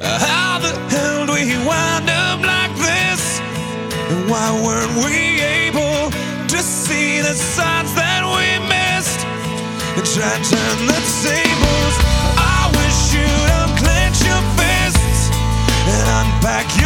How the hell do we wind up like this? And why weren't we able to see the signs that we missed? And try to turn the tables. I wish you'd unclench your fists and unpack your.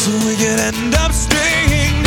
So we could end up staying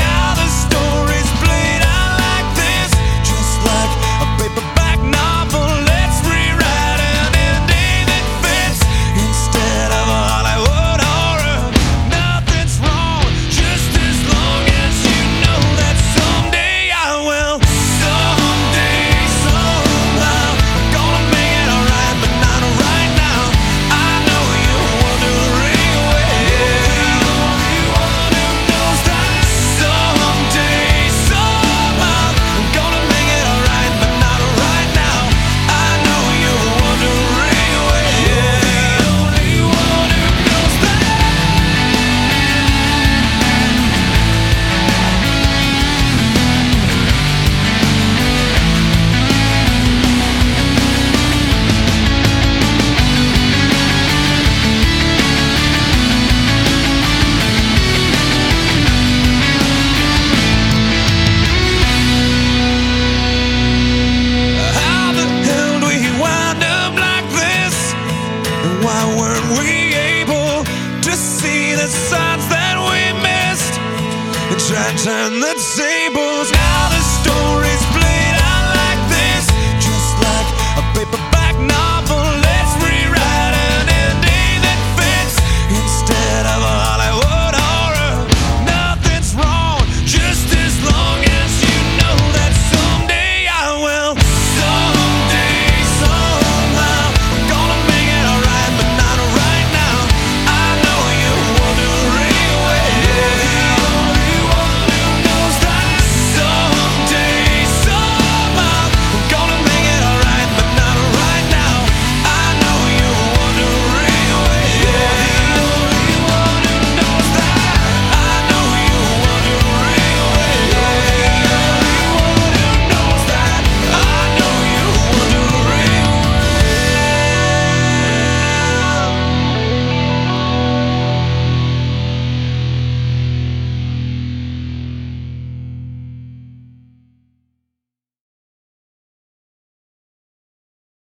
and the tables. Now the story.